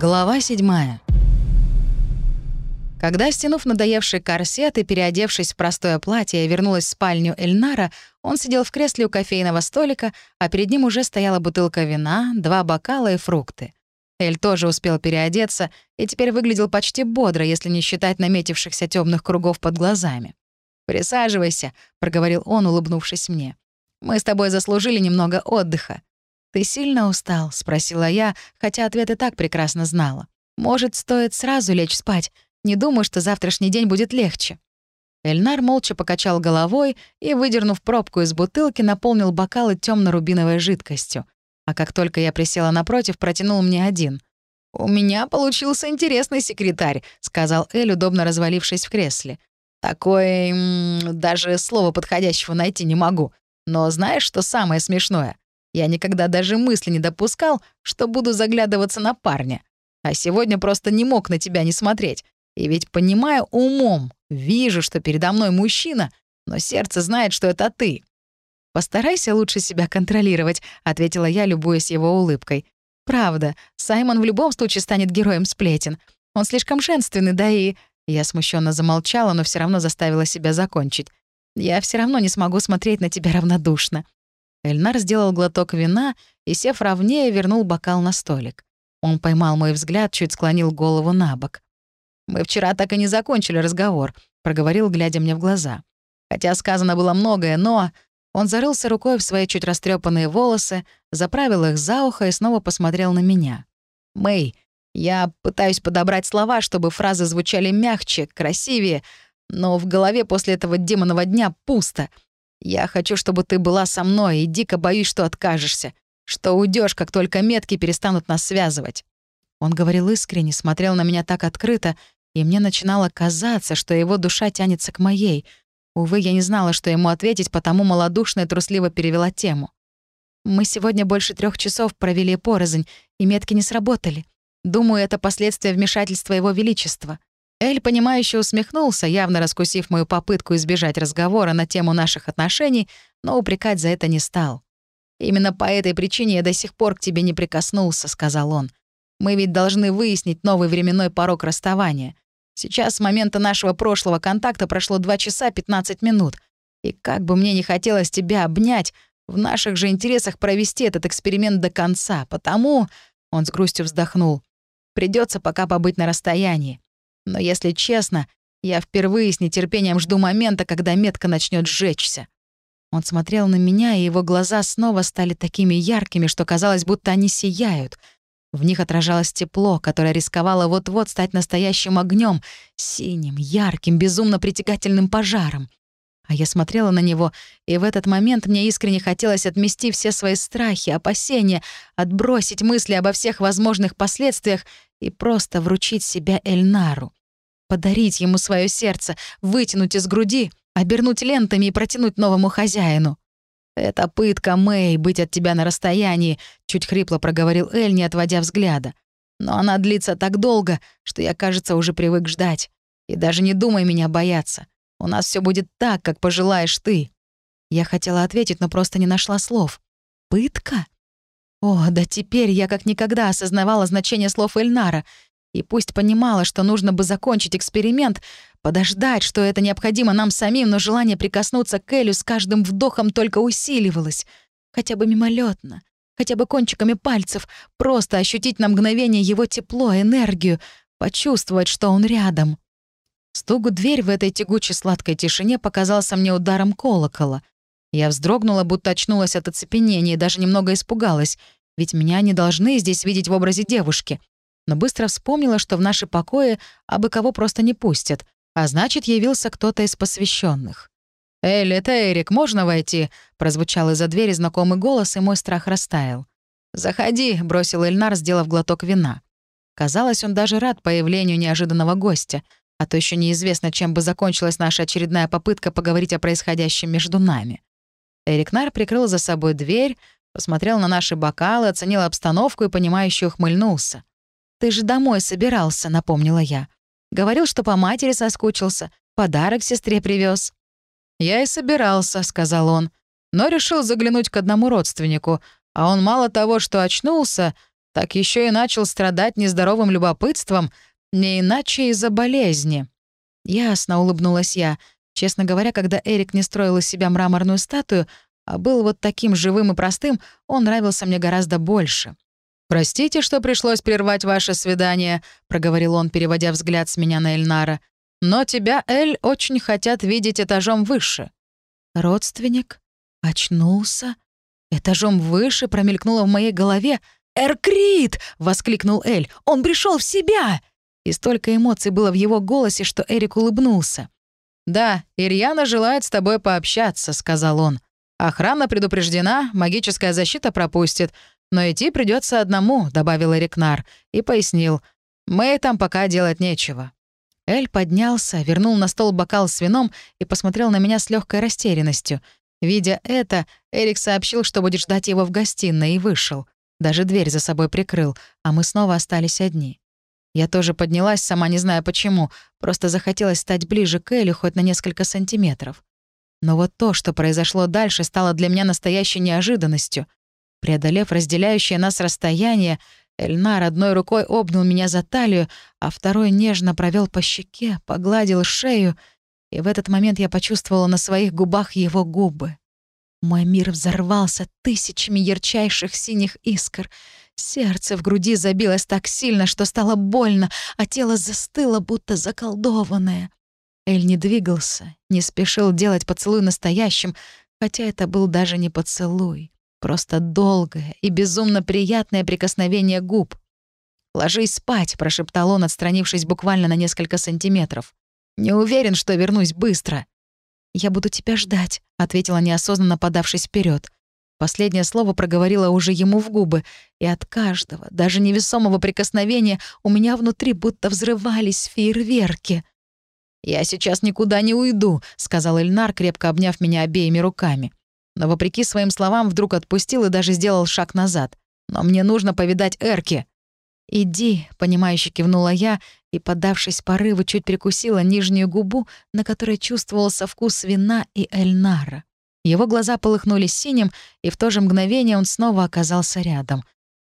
Глава 7. Когда, стянув надоевший корсет и переодевшись в простое платье, я вернулась в спальню Эльнара, он сидел в кресле у кофейного столика, а перед ним уже стояла бутылка вина, два бокала и фрукты. Эль тоже успел переодеться и теперь выглядел почти бодро, если не считать наметившихся темных кругов под глазами. «Присаживайся», — проговорил он, улыбнувшись мне. «Мы с тобой заслужили немного отдыха. «Ты сильно устал?» — спросила я, хотя ответ и так прекрасно знала. «Может, стоит сразу лечь спать? Не думаю, что завтрашний день будет легче». Эльнар молча покачал головой и, выдернув пробку из бутылки, наполнил бокалы темно рубиновой жидкостью. А как только я присела напротив, протянул мне один. «У меня получился интересный секретарь», — сказал Эль, удобно развалившись в кресле. «Такое... даже слова подходящего найти не могу. Но знаешь, что самое смешное? Я никогда даже мысли не допускал, что буду заглядываться на парня. А сегодня просто не мог на тебя не смотреть. И ведь понимаю умом, вижу, что передо мной мужчина, но сердце знает, что это ты. «Постарайся лучше себя контролировать», — ответила я, любуясь его улыбкой. «Правда, Саймон в любом случае станет героем сплетен. Он слишком женственный, да и...» Я смущенно замолчала, но все равно заставила себя закончить. «Я все равно не смогу смотреть на тебя равнодушно. Эльнар сделал глоток вина и, сев ровнее, вернул бокал на столик. Он поймал мой взгляд, чуть склонил голову на бок. «Мы вчера так и не закончили разговор», — проговорил, глядя мне в глаза. Хотя сказано было многое, но... Он зарылся рукой в свои чуть растрепанные волосы, заправил их за ухо и снова посмотрел на меня. «Мэй, я пытаюсь подобрать слова, чтобы фразы звучали мягче, красивее, но в голове после этого демонового дня пусто — я хочу, чтобы ты была со мной, и дико боюсь, что откажешься, что уйдешь, как только метки перестанут нас связывать». Он говорил искренне, смотрел на меня так открыто, и мне начинало казаться, что его душа тянется к моей. Увы, я не знала, что ему ответить, потому малодушно и трусливо перевела тему. «Мы сегодня больше трех часов провели порознь, и метки не сработали. Думаю, это последствия вмешательства Его Величества. Эль, понимающе усмехнулся, явно раскусив мою попытку избежать разговора на тему наших отношений, но упрекать за это не стал. «Именно по этой причине я до сих пор к тебе не прикоснулся», — сказал он. «Мы ведь должны выяснить новый временной порог расставания. Сейчас с момента нашего прошлого контакта прошло 2 часа 15 минут. И как бы мне не хотелось тебя обнять, в наших же интересах провести этот эксперимент до конца, потому...» Он с грустью вздохнул. Придется пока побыть на расстоянии. Но если честно, я впервые с нетерпением жду момента, когда метка начнет сжечься. Он смотрел на меня, и его глаза снова стали такими яркими, что казалось, будто они сияют. В них отражалось тепло, которое рисковало вот-вот стать настоящим огнем, синим, ярким, безумно притягательным пожаром. А я смотрела на него, и в этот момент мне искренне хотелось отмести все свои страхи, опасения, отбросить мысли обо всех возможных последствиях и просто вручить себя Эльнару подарить ему свое сердце, вытянуть из груди, обернуть лентами и протянуть новому хозяину. «Это пытка, Мэй, быть от тебя на расстоянии», — чуть хрипло проговорил Эль, не отводя взгляда. «Но она длится так долго, что я, кажется, уже привык ждать. И даже не думай меня бояться. У нас все будет так, как пожелаешь ты». Я хотела ответить, но просто не нашла слов. «Пытка?» О, да теперь я как никогда осознавала значение слов Эльнара — и пусть понимала, что нужно бы закончить эксперимент, подождать, что это необходимо нам самим, но желание прикоснуться к Элю с каждым вдохом только усиливалось. Хотя бы мимолетно, хотя бы кончиками пальцев, просто ощутить на мгновение его тепло, энергию, почувствовать, что он рядом. Стук в дверь в этой тягучей сладкой тишине показался мне ударом колокола. Я вздрогнула, будто очнулась от оцепенения и даже немного испугалась, ведь меня не должны здесь видеть в образе девушки но быстро вспомнила, что в наши покои абы кого просто не пустят, а значит, явился кто-то из посвященных. «Эль, это Эрик, можно войти?» — прозвучал из-за двери знакомый голос, и мой страх растаял. «Заходи», — бросил Эльнар, сделав глоток вина. Казалось, он даже рад появлению неожиданного гостя, а то еще неизвестно, чем бы закончилась наша очередная попытка поговорить о происходящем между нами. Эрик Нар прикрыл за собой дверь, посмотрел на наши бокалы, оценил обстановку и, понимающе ухмыльнулся. «Ты же домой собирался», — напомнила я. «Говорил, что по матери соскучился, подарок сестре привез. «Я и собирался», — сказал он, «но решил заглянуть к одному родственнику, а он мало того, что очнулся, так еще и начал страдать нездоровым любопытством, не иначе из-за болезни. Ясно, улыбнулась я. Честно говоря, когда Эрик не строил из себя мраморную статую, а был вот таким живым и простым, он нравился мне гораздо больше. «Простите, что пришлось прервать ваше свидание», — проговорил он, переводя взгляд с меня на Эльнара. «Но тебя, Эль, очень хотят видеть этажом выше». «Родственник? Очнулся?» Этажом выше промелькнуло в моей голове. «Эркрит!» — воскликнул Эль. «Он пришел в себя!» И столько эмоций было в его голосе, что Эрик улыбнулся. «Да, Ирьяна желает с тобой пообщаться», — сказал он. «Охрана предупреждена, магическая защита пропустит. Но идти придется одному», — добавил Эрикнар и пояснил. «Мы там пока делать нечего». Эль поднялся, вернул на стол бокал с вином и посмотрел на меня с легкой растерянностью. Видя это, Эрик сообщил, что будет ждать его в гостиной, и вышел. Даже дверь за собой прикрыл, а мы снова остались одни. Я тоже поднялась, сама не зная почему, просто захотелось стать ближе к Элли хоть на несколько сантиметров. Но вот то, что произошло дальше, стало для меня настоящей неожиданностью. Преодолев разделяющее нас расстояние, Эльнар одной рукой обнял меня за талию, а второй нежно провел по щеке, погладил шею, и в этот момент я почувствовала на своих губах его губы. Мой мир взорвался тысячами ярчайших синих искр. Сердце в груди забилось так сильно, что стало больно, а тело застыло, будто заколдованное. Эль не двигался, не спешил делать поцелуй настоящим, хотя это был даже не поцелуй. Просто долгое и безумно приятное прикосновение губ. «Ложись спать», — прошептал он, отстранившись буквально на несколько сантиметров. «Не уверен, что вернусь быстро». «Я буду тебя ждать», — ответила неосознанно, подавшись вперед. Последнее слово проговорила уже ему в губы, и от каждого, даже невесомого прикосновения, у меня внутри будто взрывались фейерверки. «Я сейчас никуда не уйду», — сказал Эльнар, крепко обняв меня обеими руками но, вопреки своим словам, вдруг отпустил и даже сделал шаг назад. «Но мне нужно повидать Эрки». «Иди», — понимающе кивнула я и, поддавшись порыву, чуть прикусила нижнюю губу, на которой чувствовался вкус вина и Эльнара. Его глаза полыхнули синим, и в то же мгновение он снова оказался рядом.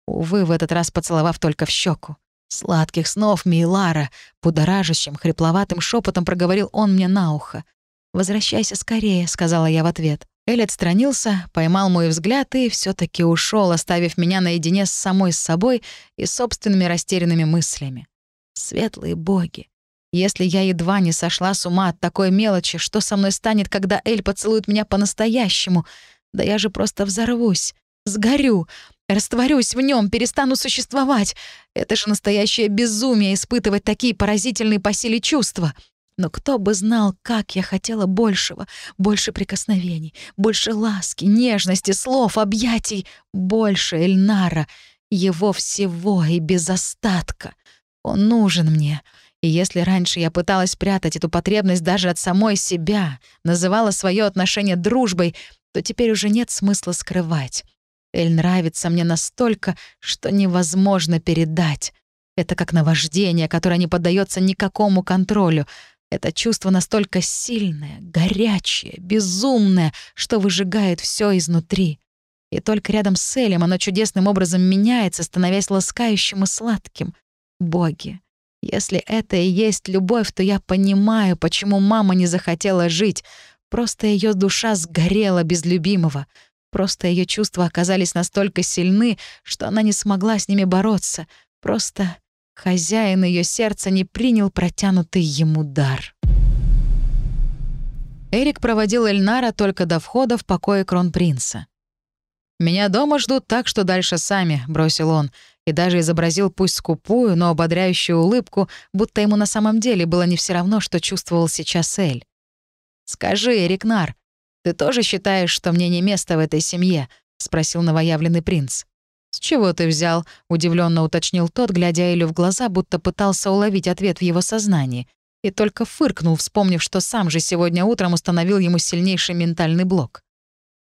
Увы, в этот раз поцеловав только в щеку. «Сладких снов, Мейлара!» — будоражащим, хрипловатым шепотом проговорил он мне на ухо. «Возвращайся скорее», — сказала я в ответ. Эль отстранился, поймал мой взгляд и все таки ушел, оставив меня наедине с самой собой и собственными растерянными мыслями. Светлые боги. Если я едва не сошла с ума от такой мелочи, что со мной станет, когда Эль поцелует меня по-настоящему? Да я же просто взорвусь, сгорю, растворюсь в нем, перестану существовать. Это же настоящее безумие испытывать такие поразительные по силе чувства. Но кто бы знал, как я хотела большего, больше прикосновений, больше ласки, нежности, слов, объятий, больше Эльнара, его всего и без остатка. Он нужен мне. И если раньше я пыталась прятать эту потребность даже от самой себя, называла свое отношение дружбой, то теперь уже нет смысла скрывать. Эль нравится мне настолько, что невозможно передать. Это как наваждение, которое не поддается никакому контролю — это чувство настолько сильное, горячее, безумное, что выжигает все изнутри. И только рядом с Элем оно чудесным образом меняется, становясь ласкающим и сладким. Боги, если это и есть любовь, то я понимаю, почему мама не захотела жить. Просто ее душа сгорела без любимого. Просто ее чувства оказались настолько сильны, что она не смогла с ними бороться. Просто Хозяин ее сердца не принял протянутый ему дар. Эрик проводил Эльнара только до входа в покое кронпринца. «Меня дома ждут так, что дальше сами», — бросил он, и даже изобразил пусть скупую, но ободряющую улыбку, будто ему на самом деле было не все равно, что чувствовал сейчас Эль. «Скажи, Эрик Нар, ты тоже считаешь, что мне не место в этой семье?» — спросил новоявленный принц. «С чего ты взял?» — удивленно уточнил тот, глядя Элю в глаза, будто пытался уловить ответ в его сознании. И только фыркнул, вспомнив, что сам же сегодня утром установил ему сильнейший ментальный блок.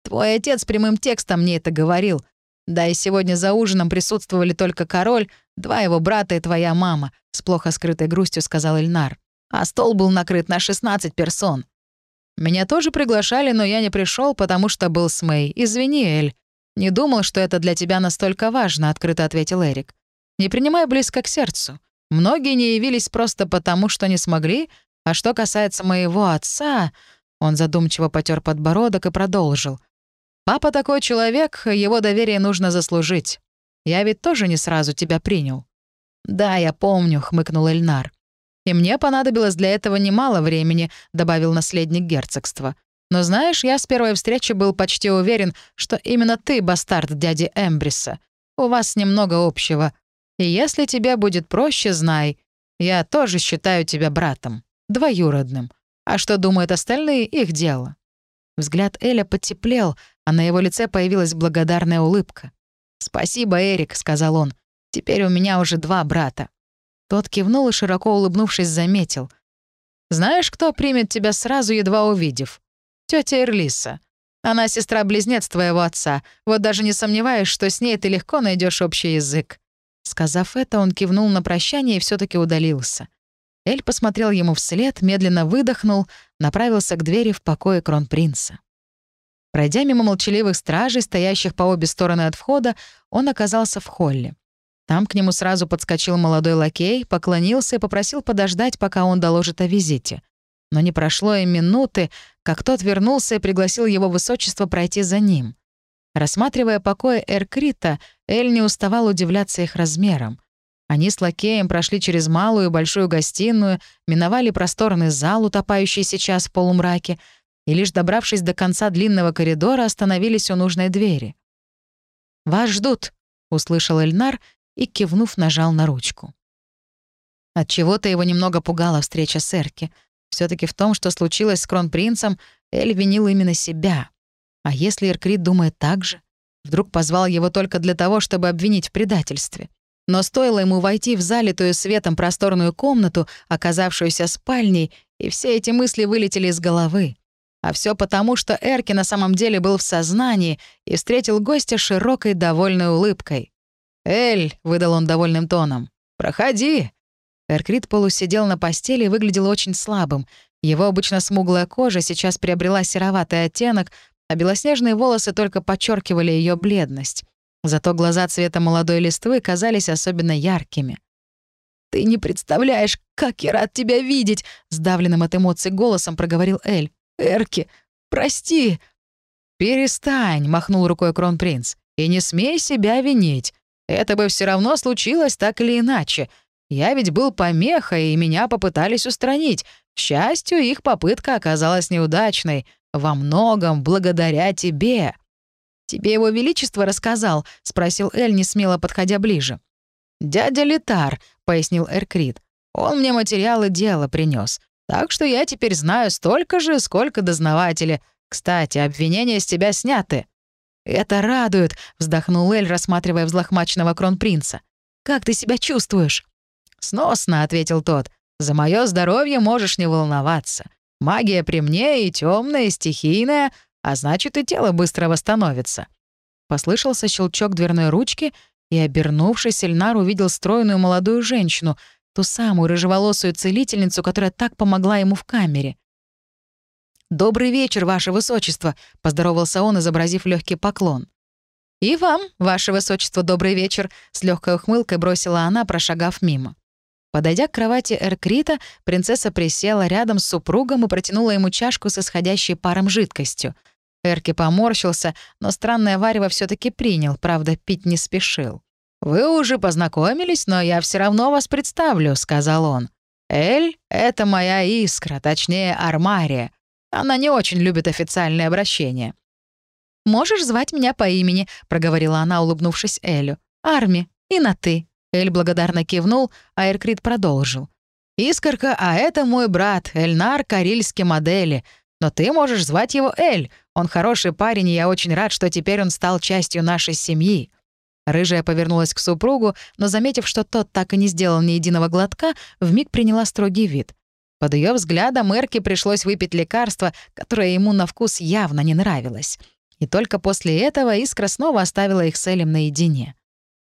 «Твой отец прямым текстом мне это говорил. Да и сегодня за ужином присутствовали только король, два его брата и твоя мама», — с плохо скрытой грустью сказал Эльнар. «А стол был накрыт на 16 персон». «Меня тоже приглашали, но я не пришел, потому что был с Мэй. Извини, Эль», «Не думал, что это для тебя настолько важно», — открыто ответил Эрик. «Не принимай близко к сердцу. Многие не явились просто потому, что не смогли, а что касается моего отца...» Он задумчиво потер подбородок и продолжил. «Папа такой человек, его доверие нужно заслужить. Я ведь тоже не сразу тебя принял». «Да, я помню», — хмыкнул Эльнар. «И мне понадобилось для этого немало времени», — добавил наследник герцогства. «Но знаешь, я с первой встречи был почти уверен, что именно ты бастард дяди Эмбриса. У вас немного общего. И если тебе будет проще, знай, я тоже считаю тебя братом, двоюродным. А что думают остальные — их дело». Взгляд Эля потеплел, а на его лице появилась благодарная улыбка. «Спасибо, Эрик», — сказал он. «Теперь у меня уже два брата». Тот кивнул и, широко улыбнувшись, заметил. «Знаешь, кто примет тебя сразу, едва увидев? Тетя Эрлиса. Она сестра-близнец твоего отца. Вот даже не сомневаюсь, что с ней ты легко найдешь общий язык». Сказав это, он кивнул на прощание и все таки удалился. Эль посмотрел ему вслед, медленно выдохнул, направился к двери в покое кронпринца. Пройдя мимо молчаливых стражей, стоящих по обе стороны от входа, он оказался в холле. Там к нему сразу подскочил молодой лакей, поклонился и попросил подождать, пока он доложит о визите. Но не прошло и минуты, как тот вернулся и пригласил его высочество пройти за ним. Рассматривая покои Эркрита, Эль не уставал удивляться их размерам. Они с лакеем прошли через малую и большую гостиную, миновали просторный зал, утопающий сейчас в полумраке, и лишь добравшись до конца длинного коридора, остановились у нужной двери. «Вас ждут», — услышал Эльнар и, кивнув, нажал на ручку. От чего то его немного пугала встреча с Эрки. Все таки в том, что случилось с кронпринцем, Эль винил именно себя. А если Эркрит думает так же? Вдруг позвал его только для того, чтобы обвинить в предательстве. Но стоило ему войти в залитую светом просторную комнату, оказавшуюся спальней, и все эти мысли вылетели из головы. А все потому, что Эрки на самом деле был в сознании и встретил гостя широкой довольной улыбкой. «Эль», — выдал он довольным тоном, — «проходи». Эркрит полусидел на постели и выглядел очень слабым. Его обычно смуглая кожа сейчас приобрела сероватый оттенок, а белоснежные волосы только подчеркивали ее бледность. Зато глаза цвета молодой листвы казались особенно яркими. «Ты не представляешь, как я рад тебя видеть!» — сдавленным от эмоций голосом проговорил Эль. «Эрки, прости!» «Перестань!» — махнул рукой кронпринц. «И не смей себя винить. Это бы все равно случилось так или иначе. Я ведь был помехой, и меня попытались устранить. К счастью, их попытка оказалась неудачной. Во многом благодаря тебе». «Тебе его величество рассказал?» — спросил Эль, смело подходя ближе. «Дядя Литар», — пояснил Эркрит. «Он мне материалы дела принес. Так что я теперь знаю столько же, сколько дознаватели. Кстати, обвинения с тебя сняты». «Это радует», — вздохнул Эль, рассматривая взлохмаченного кронпринца. «Как ты себя чувствуешь?» «Сносно», — ответил тот. «За мое здоровье можешь не волноваться. Магия при мне и темная, и стихийная, а значит, и тело быстро восстановится». Послышался щелчок дверной ручки, и, обернувшись, Эльнар увидел стройную молодую женщину, ту самую рыжеволосую целительницу, которая так помогла ему в камере. «Добрый вечер, ваше высочество», — поздоровался он, изобразив легкий поклон. «И вам, ваше высочество, добрый вечер», — с легкой ухмылкой бросила она, прошагав мимо. Подойдя к кровати Эркрита, принцесса присела рядом с супругом и протянула ему чашку с исходящей паром жидкостью — Эрки поморщился, но странное варево все таки принял, правда, пить не спешил. «Вы уже познакомились, но я все равно вас представлю», — сказал он. «Эль — это моя искра, точнее, Армария. Она не очень любит официальные обращения». «Можешь звать меня по имени», — проговорила она, улыбнувшись Элю. «Арми, и на «ты». Эль благодарно кивнул, а Эркрит продолжил. «Искорка, а это мой брат, Эльнар Карильский модели. Но ты можешь звать его Эль. Он хороший парень, и я очень рад, что теперь он стал частью нашей семьи». Рыжая повернулась к супругу, но, заметив, что тот так и не сделал ни единого глотка, вмиг приняла строгий вид. Под ее взглядом Эрке пришлось выпить лекарство, которое ему на вкус явно не нравилось. И только после этого Искра снова оставила их с Элем наедине.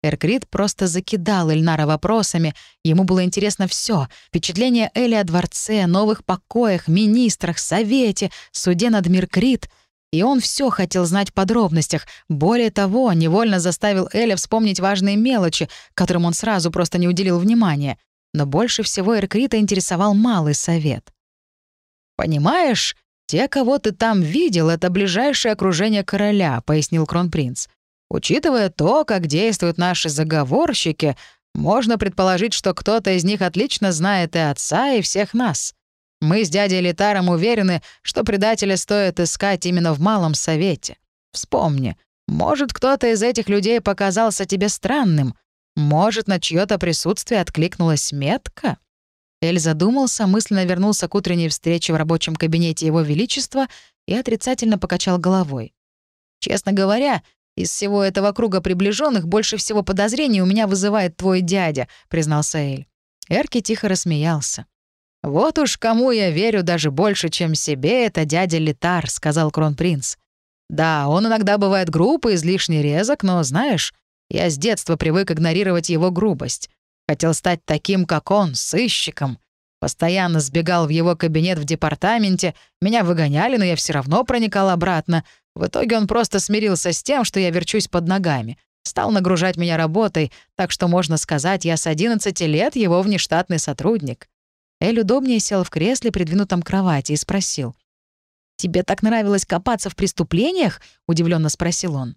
Эркрит просто закидал Эльнара вопросами. Ему было интересно все: Впечатление Эли о дворце, новых покоях, министрах, совете, суде над Миркрит — и он все хотел знать в подробностях. Более того, невольно заставил Эля вспомнить важные мелочи, которым он сразу просто не уделил внимания. Но больше всего Эркрита интересовал малый совет. «Понимаешь, те, кого ты там видел, это ближайшее окружение короля», — пояснил кронпринц. «Учитывая то, как действуют наши заговорщики, можно предположить, что кто-то из них отлично знает и отца, и всех нас. Мы с дядей Литаром уверены, что предателя стоит искать именно в Малом Совете. Вспомни, может, кто-то из этих людей показался тебе странным, может, на чье то присутствие откликнулась метка?» Эль задумался, мысленно вернулся к утренней встрече в рабочем кабинете Его Величества и отрицательно покачал головой. «Честно говоря, из всего этого круга приближенных больше всего подозрений у меня вызывает твой дядя», — признался Эль. Эрки тихо рассмеялся. «Вот уж кому я верю даже больше, чем себе, это дядя Литар», — сказал кронпринц. «Да, он иногда бывает груб и излишне резок, но, знаешь, я с детства привык игнорировать его грубость. Хотел стать таким, как он, сыщиком. Постоянно сбегал в его кабинет в департаменте, меня выгоняли, но я все равно проникал обратно. В итоге он просто смирился с тем, что я верчусь под ногами. Стал нагружать меня работой, так что, можно сказать, я с 11 лет его внештатный сотрудник. Эль удобнее сел в кресле, придвинутом к кровати, и спросил. «Тебе так нравилось копаться в преступлениях?» — удивленно спросил он.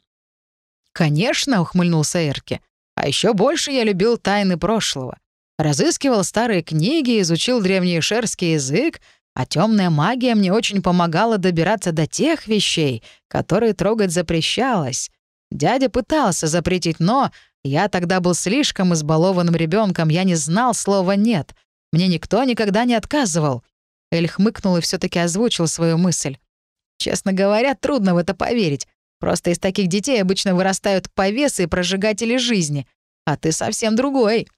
«Конечно», — ухмыльнулся Эрки. «А еще больше я любил тайны прошлого. Разыскивал старые книги, изучил древний шерский язык, а темная магия мне очень помогала добираться до тех вещей, которые трогать запрещалось. Дядя пытался запретить, но я тогда был слишком избалованным ребенком, я не знал слова «нет». Мне никто никогда не отказывал. Эль хмыкнул и все таки озвучил свою мысль. Честно говоря, трудно в это поверить. Просто из таких детей обычно вырастают повесы и прожигатели жизни. А ты совсем другой.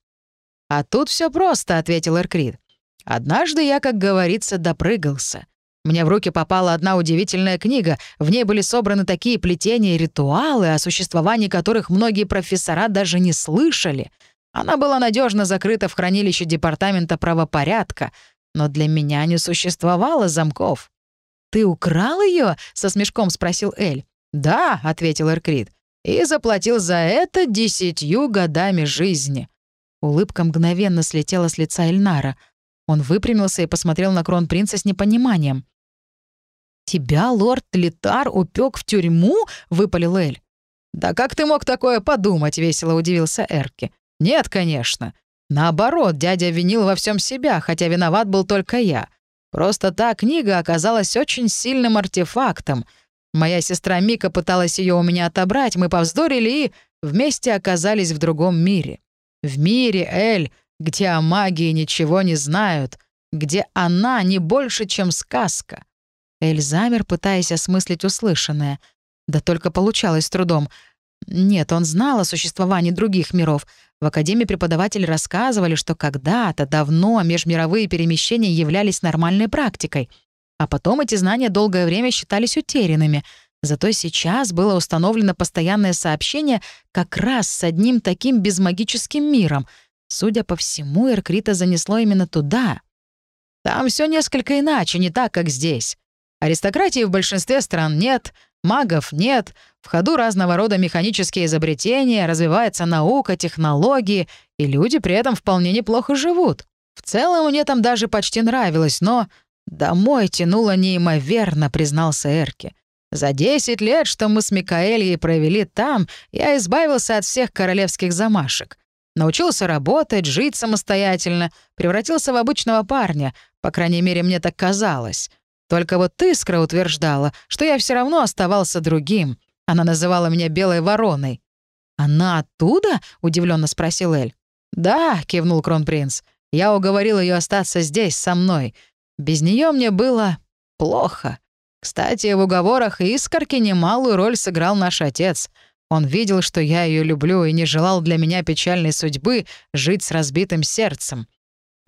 «А тут все просто», — ответил Эркрид. «Однажды я, как говорится, допрыгался. Мне в руки попала одна удивительная книга. В ней были собраны такие плетения и ритуалы, о существовании которых многие профессора даже не слышали. Она была надежно закрыта в хранилище Департамента правопорядка, но для меня не существовало замков. «Ты украл ее? со смешком спросил Эль. «Да», — ответил Эркрид, — «и заплатил за это десятью годами жизни». Улыбка мгновенно слетела с лица Эльнара. Он выпрямился и посмотрел на кронпринца с непониманием. «Тебя лорд Литар упек в тюрьму?» — выпалил Эль. «Да как ты мог такое подумать?» — весело удивился Эрки. «Нет, конечно. Наоборот, дядя винил во всем себя, хотя виноват был только я. Просто та книга оказалась очень сильным артефактом. Моя сестра Мика пыталась ее у меня отобрать, мы повздорили и вместе оказались в другом мире. В мире, Эль, где о магии ничего не знают, где она не больше, чем сказка. Эль замер, пытаясь осмыслить услышанное. Да только получалось с трудом. Нет, он знал о существовании других миров. В Академии преподаватели рассказывали, что когда-то давно межмировые перемещения являлись нормальной практикой. А потом эти знания долгое время считались утерянными — Зато сейчас было установлено постоянное сообщение как раз с одним таким безмагическим миром. Судя по всему, Эркрита занесло именно туда. Там все несколько иначе, не так, как здесь. Аристократии в большинстве стран нет, магов нет, в ходу разного рода механические изобретения, развивается наука, технологии, и люди при этом вполне неплохо живут. В целом мне там даже почти нравилось, но домой тянуло неимоверно, признался Эрки. За 10 лет, что мы с Микаэльей провели там, я избавился от всех королевских замашек. Научился работать, жить самостоятельно, превратился в обычного парня, по крайней мере, мне так казалось. Только вот Искра утверждала, что я все равно оставался другим. Она называла меня белой вороной. «Она оттуда?» — удивленно спросил Эль. «Да», — кивнул кронпринц. «Я уговорил ее остаться здесь, со мной. Без нее мне было плохо. Кстати, в уговорах Искорки немалую роль сыграл наш отец. Он видел, что я ее люблю и не желал для меня печальной судьбы жить с разбитым сердцем.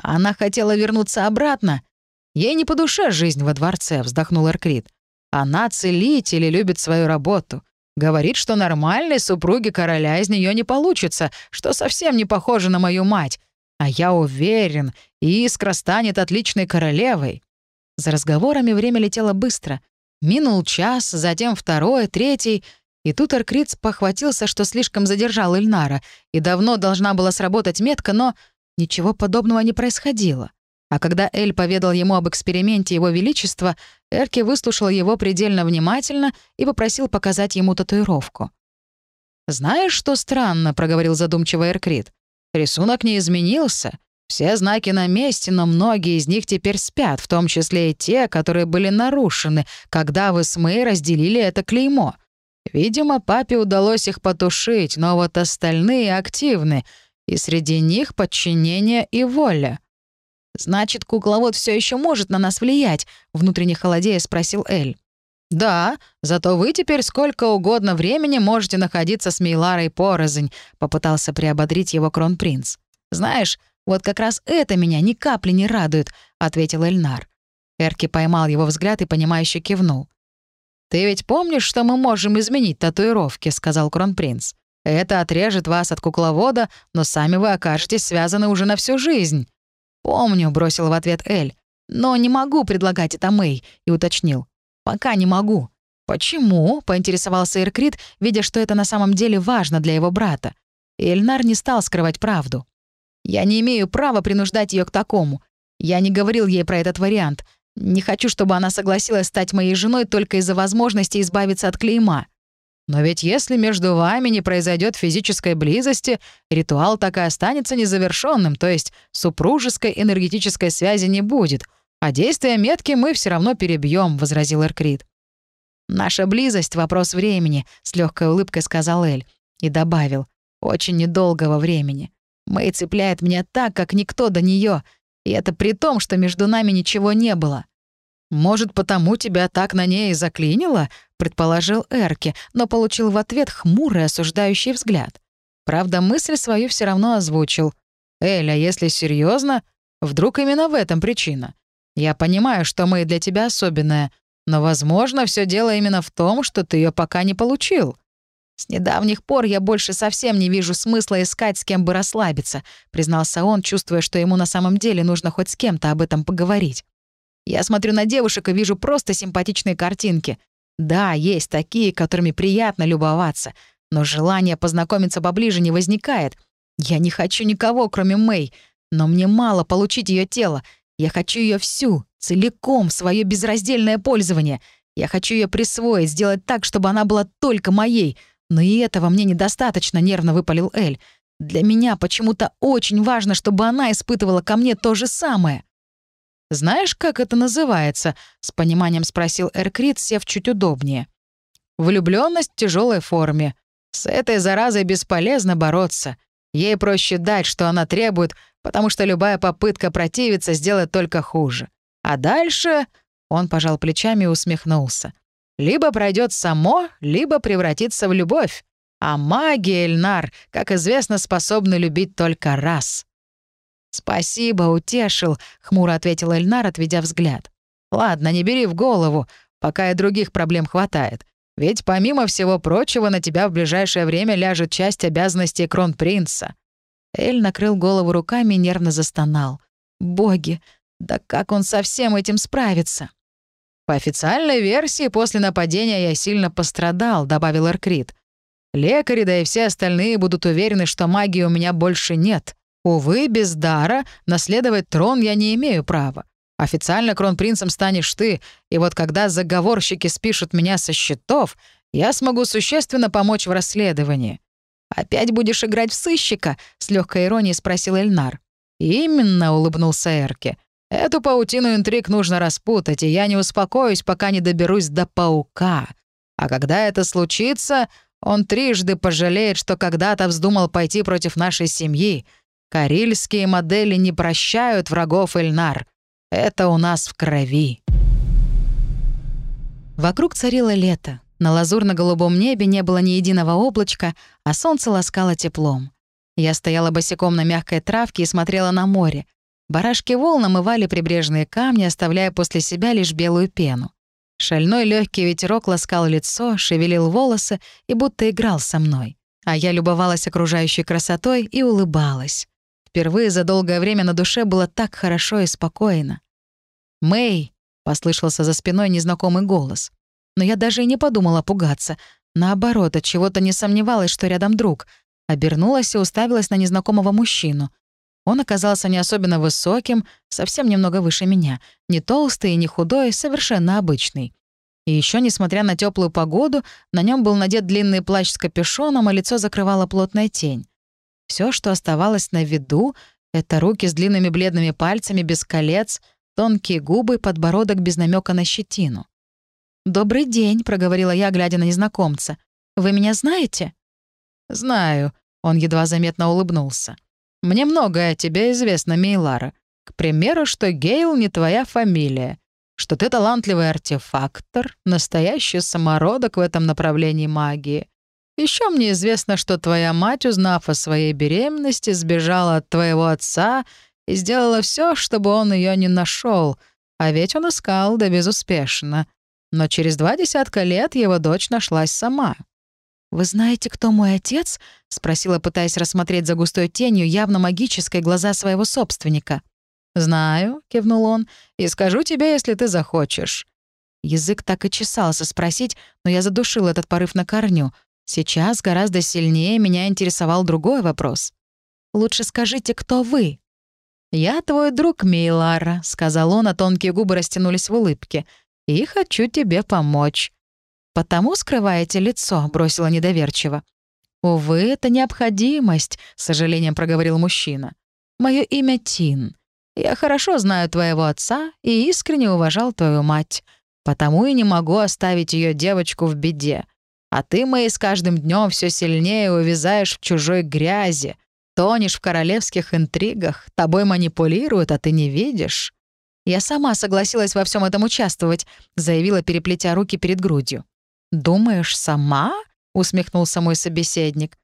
Она хотела вернуться обратно. Ей не по душе жизнь во дворце, вздохнул Эркрит. Она целитель и любит свою работу. Говорит, что нормальной супруги короля из нее не получится, что совсем не похоже на мою мать. А я уверен, Искра станет отличной королевой. За разговорами время летело быстро. Минул час, затем второй, третий, и тут Аркриц похватился, что слишком задержал Ильнара, и давно должна была сработать метка, но ничего подобного не происходило. А когда Эль поведал ему об эксперименте Его Величества, Эрки выслушал его предельно внимательно и попросил показать ему татуировку. «Знаешь, что странно?» — проговорил задумчиво Эркрит. «Рисунок не изменился. Все знаки на месте, но многие из них теперь спят, в том числе и те, которые были нарушены, когда вы с Мэй разделили это клеймо. Видимо, папе удалось их потушить, но вот остальные активны, и среди них подчинение и воля. «Значит, кукловод все еще может на нас влиять?» — внутренне холодея спросил Эль. «Да, зато вы теперь сколько угодно времени можете находиться с Мейларой порознь», — попытался приободрить его кронпринц. «Знаешь, вот как раз это меня ни капли не радует», — ответил Эльнар. Эрки поймал его взгляд и, понимающе кивнул. «Ты ведь помнишь, что мы можем изменить татуировки?» — сказал кронпринц. «Это отрежет вас от кукловода, но сами вы окажетесь связаны уже на всю жизнь». «Помню», — бросил в ответ Эль. «Но не могу предлагать это Мэй», — и уточнил. «Пока не могу». «Почему?» — поинтересовался Иркрит, видя, что это на самом деле важно для его брата. И Эльнар не стал скрывать правду. «Я не имею права принуждать ее к такому. Я не говорил ей про этот вариант. Не хочу, чтобы она согласилась стать моей женой только из-за возможности избавиться от клейма». Но ведь если между вами не произойдет физической близости, ритуал так и останется незавершенным, то есть супружеской энергетической связи не будет, а действия метки мы все равно перебьем, возразил Эркрит. «Наша близость — вопрос времени», — с легкой улыбкой сказал Эль. И добавил, «очень недолгого времени. Мэй цепляет меня так, как никто до нее, и это при том, что между нами ничего не было. «Может, потому тебя так на ней и заклинило?» — предположил Эрки, но получил в ответ хмурый осуждающий взгляд. Правда, мысль свою все равно озвучил. «Эль, а если серьезно, вдруг именно в этом причина? Я понимаю, что мы для тебя особенная, но, возможно, все дело именно в том, что ты ее пока не получил». «С недавних пор я больше совсем не вижу смысла искать, с кем бы расслабиться», признался он, чувствуя, что ему на самом деле нужно хоть с кем-то об этом поговорить. Я смотрю на девушек и вижу просто симпатичные картинки. Да, есть такие, которыми приятно любоваться, но желание познакомиться поближе не возникает. Я не хочу никого, кроме Мэй, но мне мало получить ее тело. Я хочу ее всю, целиком, свое безраздельное пользование. Я хочу ее присвоить, сделать так, чтобы она была только моей. Но и этого мне недостаточно, нервно выпалил Эль. Для меня почему-то очень важно, чтобы она испытывала ко мне то же самое. «Знаешь, как это называется?» — с пониманием спросил Эркрит, сев чуть удобнее. Влюбленность в тяжелой форме. С этой заразой бесполезно бороться. Ей проще дать, что она требует, потому что любая попытка противиться сделает только хуже. А дальше он пожал плечами и усмехнулся. Либо пройдет само, либо превратится в любовь. А магия, Эльнар, как известно, способны любить только раз. «Спасибо, утешил», — хмуро ответил Эльнар, отведя взгляд. «Ладно, не бери в голову, пока и других проблем хватает. Ведь помимо всего прочего на тебя в ближайшее время ляжет часть обязанностей кронпринца». Эль накрыл голову руками и нервно застонал. «Боги, да как он со всем этим справится?» «По официальной версии, после нападения я сильно пострадал», — добавил Эркрит. «Лекари, да и все остальные будут уверены, что магии у меня больше нет. Увы, без дара наследовать трон я не имею права. Официально кронпринцем станешь ты, и вот когда заговорщики спишут меня со счетов, я смогу существенно помочь в расследовании. «Опять будешь играть в сыщика?» — с легкой иронией спросил Эльнар. «Именно», — улыбнулся Эрке. «Эту паутину интриг нужно распутать, и я не успокоюсь, пока не доберусь до паука. А когда это случится, он трижды пожалеет, что когда-то вздумал пойти против нашей семьи. Карильские модели не прощают врагов Эльнар. Это у нас в крови. Вокруг царило лето. На лазурно-голубом небе не было ни единого облачка, а солнце ласкало теплом. Я стояла босиком на мягкой травке и смотрела на море. Барашки волн омывали прибрежные камни, оставляя после себя лишь белую пену. Шальной легкий ветерок ласкал лицо, шевелил волосы и будто играл со мной. А я любовалась окружающей красотой и улыбалась. Впервые за долгое время на душе было так хорошо и спокойно. «Мэй!» — послышался за спиной незнакомый голос. но я даже и не подумала пугаться. Наоборот, от чего-то не сомневалась, что рядом друг. Обернулась и уставилась на незнакомого мужчину. Он оказался не особенно высоким, совсем немного выше меня, не толстый и не худой, совершенно обычный. И еще, несмотря на теплую погоду, на нем был надет длинный плащ с капюшоном, а лицо закрывала плотная тень. Все, что оставалось на виду, это руки с длинными бледными пальцами без колец, тонкие губы, подбородок без намека на щетину. «Добрый день», — проговорила я, глядя на незнакомца. «Вы меня знаете?» «Знаю», — он едва заметно улыбнулся. «Мне многое о тебе известно, Мейлара. К примеру, что Гейл не твоя фамилия, что ты талантливый артефактор, настоящий самородок в этом направлении магии. Еще мне известно, что твоя мать, узнав о своей беременности, сбежала от твоего отца и сделала все, чтобы он ее не нашел, а ведь он искал, да безуспешно. Но через два десятка лет его дочь нашлась сама. «Вы знаете, кто мой отец?» — спросила, пытаясь рассмотреть за густой тенью явно магической глаза своего собственника. «Знаю», — кивнул он, — «и скажу тебе, если ты захочешь». Язык так и чесался спросить, но я задушил этот порыв на корню. Сейчас гораздо сильнее меня интересовал другой вопрос. «Лучше скажите, кто вы?» «Я твой друг, Мейлара», — сказал он, а тонкие губы растянулись в улыбке — и хочу тебе помочь». «Потому скрываете лицо», — бросила недоверчиво. «Увы, это необходимость», — с сожалением проговорил мужчина. «Мое имя Тин. Я хорошо знаю твоего отца и искренне уважал твою мать. Потому и не могу оставить ее девочку в беде. А ты, Мэй, с каждым днем все сильнее увязаешь в чужой грязи, тонешь в королевских интригах, тобой манипулируют, а ты не видишь. «Я сама согласилась во всем этом участвовать», — заявила, переплетя руки перед грудью. «Думаешь, сама?» — усмехнулся мой собеседник.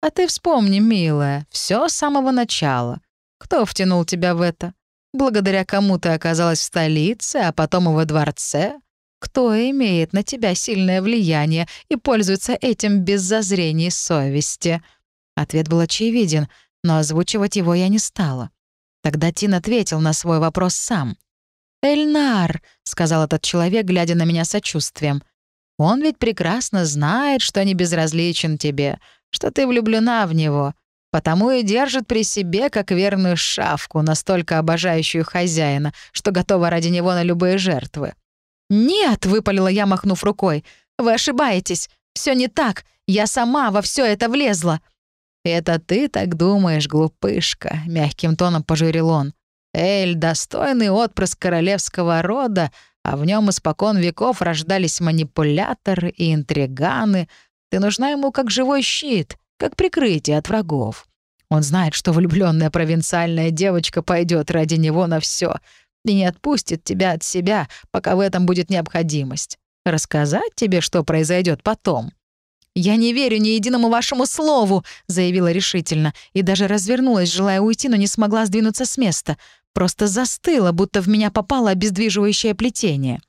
«А ты вспомни, милая, все с самого начала. Кто втянул тебя в это? Благодаря кому ты оказалась в столице, а потом и во дворце? Кто имеет на тебя сильное влияние и пользуется этим без зазрений совести?» Ответ был очевиден, но озвучивать его я не стала. Тогда Тин ответил на свой вопрос сам. «Эльнар», — сказал этот человек, глядя на меня сочувствием. «Он ведь прекрасно знает, что не безразличен тебе, что ты влюблена в него, потому и держит при себе как верную шавку, настолько обожающую хозяина, что готова ради него на любые жертвы». «Нет», — выпалила я, махнув рукой, — «вы ошибаетесь. Все не так. Я сама во все это влезла». «Это ты так думаешь, глупышка», — мягким тоном пожурил он. Эль — достойный отпрыск королевского рода, а в нем испокон веков рождались манипуляторы и интриганы. Ты нужна ему как живой щит, как прикрытие от врагов. Он знает, что влюбленная провинциальная девочка пойдет ради него на все и не отпустит тебя от себя, пока в этом будет необходимость. Рассказать тебе, что произойдет потом?» «Я не верю ни единому вашему слову», — заявила решительно, и даже развернулась, желая уйти, но не смогла сдвинуться с места. Просто застыла, будто в меня попало обездвиживающее плетение.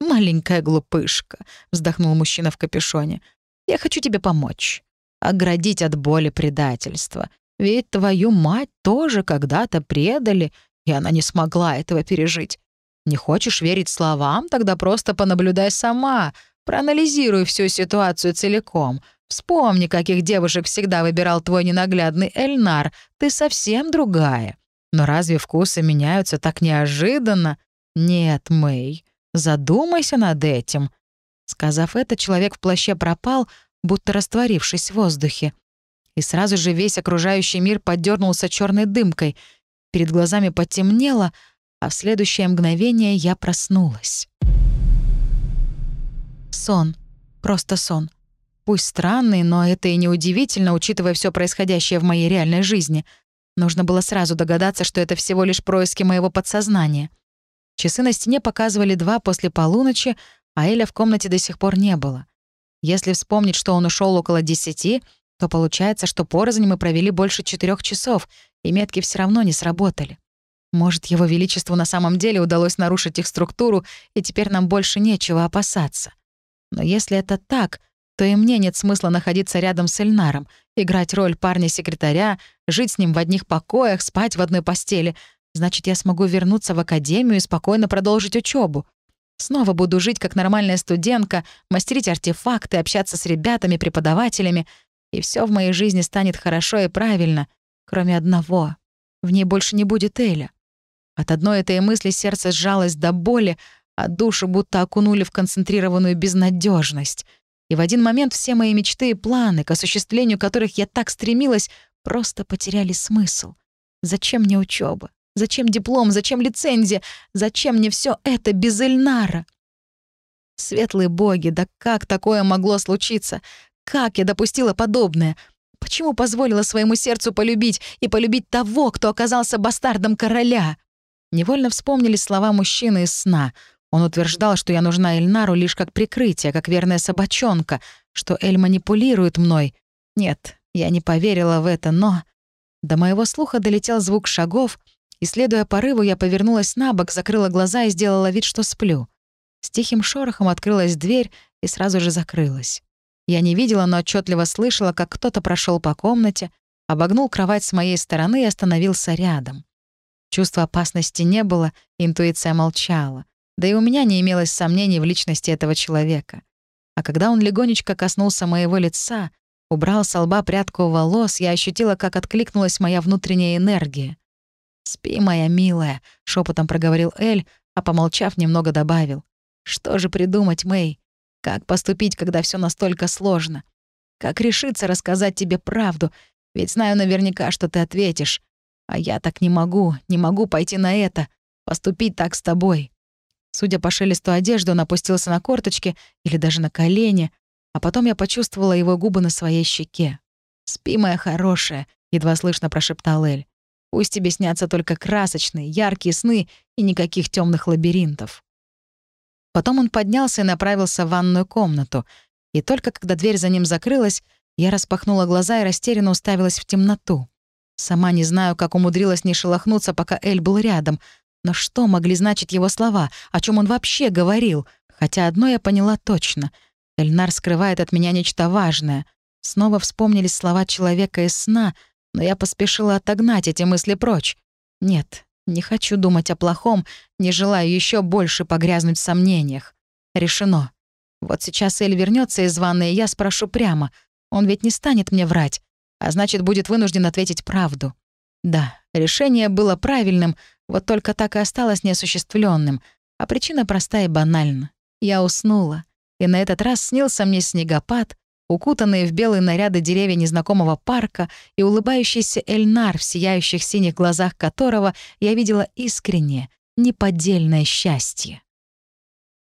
«Маленькая глупышка», — вздохнул мужчина в капюшоне. «Я хочу тебе помочь. Оградить от боли предательства. Ведь твою мать тоже когда-то предали, и она не смогла этого пережить. Не хочешь верить словам? Тогда просто понаблюдай сама. Проанализируй всю ситуацию целиком. Вспомни, каких девушек всегда выбирал твой ненаглядный Эльнар. Ты совсем другая. Но разве вкусы меняются так неожиданно? Нет, Мэй, задумайся над этим. Сказав это, человек в плаще пропал, будто растворившись в воздухе. И сразу же весь окружающий мир подернулся черной дымкой. Перед глазами потемнело, а в следующее мгновение я проснулась. Сон. Просто сон. Пусть странный, но это и неудивительно, учитывая все происходящее в моей реальной жизни — Нужно было сразу догадаться, что это всего лишь происки моего подсознания. Часы на стене показывали два после полуночи, а Эля в комнате до сих пор не было. Если вспомнить, что он ушел около десяти, то получается, что порознь мы провели больше четырех часов, и метки все равно не сработали. Может, его величеству на самом деле удалось нарушить их структуру, и теперь нам больше нечего опасаться. Но если это так, то и мне нет смысла находиться рядом с Эльнаром, играть роль парня-секретаря, жить с ним в одних покоях, спать в одной постели. Значит, я смогу вернуться в академию и спокойно продолжить учебу. Снова буду жить как нормальная студентка, мастерить артефакты, общаться с ребятами, преподавателями. И все в моей жизни станет хорошо и правильно, кроме одного. В ней больше не будет Эля. От одной этой мысли сердце сжалось до боли, а душу будто окунули в концентрированную безнадежность. И в один момент все мои мечты и планы, к осуществлению которых я так стремилась, просто потеряли смысл. Зачем мне учеба? Зачем диплом? Зачем лицензия? Зачем мне все это без Эльнара? Светлые боги, да как такое могло случиться? Как я допустила подобное? Почему позволила своему сердцу полюбить и полюбить того, кто оказался бастардом короля? Невольно вспомнили слова мужчины из сна. Он утверждал, что я нужна Эльнару лишь как прикрытие, как верная собачонка, что Эль манипулирует мной. Нет, я не поверила в это, но... До моего слуха долетел звук шагов, и, следуя порыву, я повернулась на бок, закрыла глаза и сделала вид, что сплю. С тихим шорохом открылась дверь и сразу же закрылась. Я не видела, но отчетливо слышала, как кто-то прошел по комнате, обогнул кровать с моей стороны и остановился рядом. Чувства опасности не было, интуиция молчала. Да и у меня не имелось сомнений в личности этого человека. А когда он легонечко коснулся моего лица, убрал с лба прядку волос, я ощутила, как откликнулась моя внутренняя энергия. «Спи, моя милая», — шепотом проговорил Эль, а, помолчав, немного добавил. «Что же придумать, Мэй? Как поступить, когда все настолько сложно? Как решиться рассказать тебе правду? Ведь знаю наверняка, что ты ответишь. А я так не могу, не могу пойти на это, поступить так с тобой». Судя по шелесту одежды, он опустился на корточки или даже на колени, а потом я почувствовала его губы на своей щеке. «Спи, моя хорошая», — едва слышно прошептал Эль. Пусть тебе снятся только красочные, яркие сны и никаких темных лабиринтов. Потом он поднялся и направился в ванную комнату. И только когда дверь за ним закрылась, я распахнула глаза и растерянно уставилась в темноту. Сама не знаю, как умудрилась не шелохнуться, пока Эль был рядом. Но что могли значить его слова? О чем он вообще говорил? Хотя одно я поняла точно. Эльнар скрывает от меня нечто важное. Снова вспомнились слова человека из сна — но я поспешила отогнать эти мысли прочь. Нет, не хочу думать о плохом, не желаю еще больше погрязнуть в сомнениях. Решено. Вот сейчас Эль вернется из ванной, и я спрошу прямо. Он ведь не станет мне врать, а значит, будет вынужден ответить правду. Да, решение было правильным, вот только так и осталось неосуществленным, а причина проста и банальна. Я уснула, и на этот раз снился мне снегопад, укутанные в белые наряды деревья незнакомого парка и улыбающийся Эльнар, в сияющих синих глазах которого я видела искреннее, неподдельное счастье.